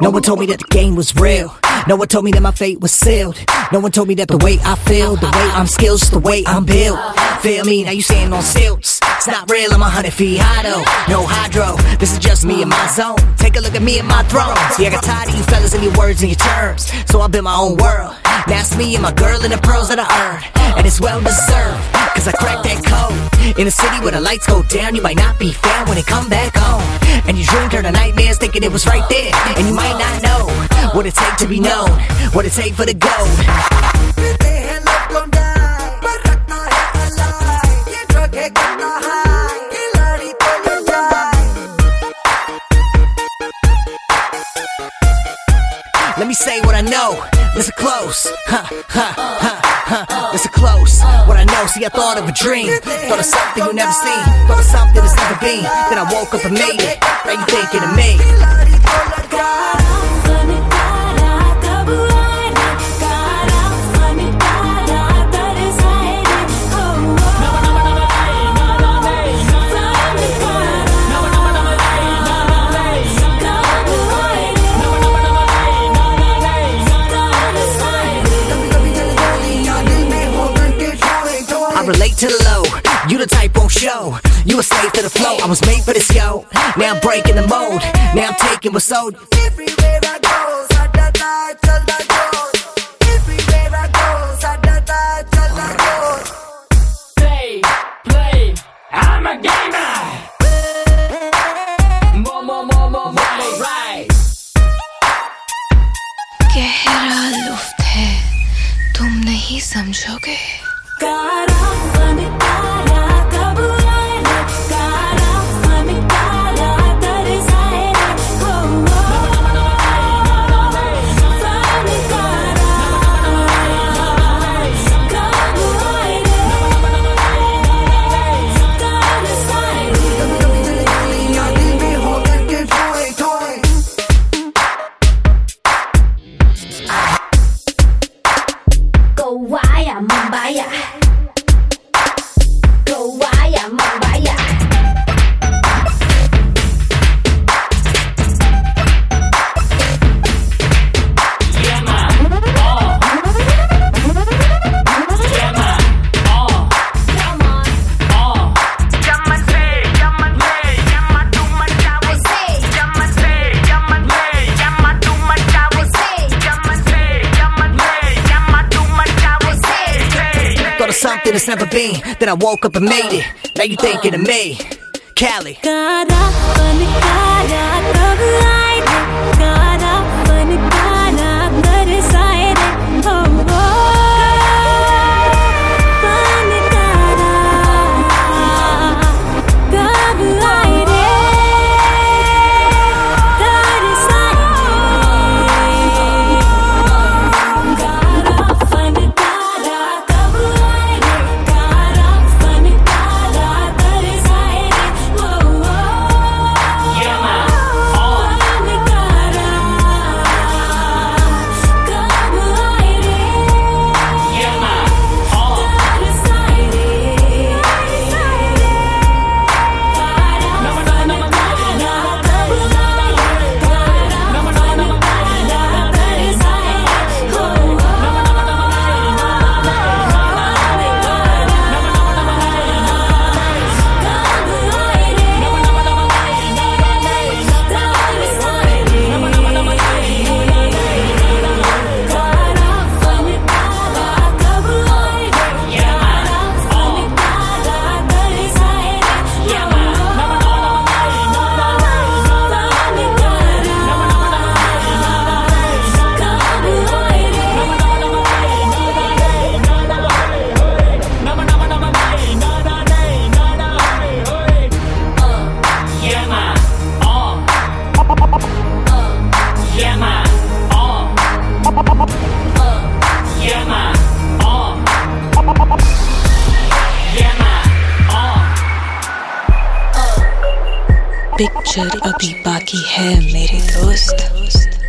No one told me that the game was real. No one told me that my fate was sealed. No one told me that the way I feel, the way I'm skilled, the way I'm built. Feel me? Now you standing on stilts. It's not real, I'm a hundred feet high though. No hydro, this is just me and my zone. Take a look at me and my throne. See, I got tired of you fellas and your words and your terms. So I built my own world. Now it's me and my girl and the pearls that I earned. And it's well deserved, cause I cracked that code. In a city where the lights go down, you might not be found when they come back home. And you dreamed her the nightmares thinking it was right there. And you might not know what it take to be known, what it take for the gold. Let me say what I know. Listen close. Huh, huh, huh, huh. Listen close. What I know. See, I thought of a dream. Thought of something you never seen. Thought of something that's never been. Then I woke up and made it. Now you thinking of me. relate to the low. You the type won't show. You a slave to the flow. I was made for this, yo. Now I'm breaking the mold. Now I'm taking what's owed. Everywhere I go, साडा ताज चलदा जोर। Everywhere I go, साडा ताज चलदा जोर। play, play. I'm a gamer. More, more, more, more, more, right. गहरा लुफ्त है तुम नहीं समझोगे something that's never been. Then I woke up and made it. Now you thinking of me. Cali. Picture अभी बाकी है मेरे दोस्त।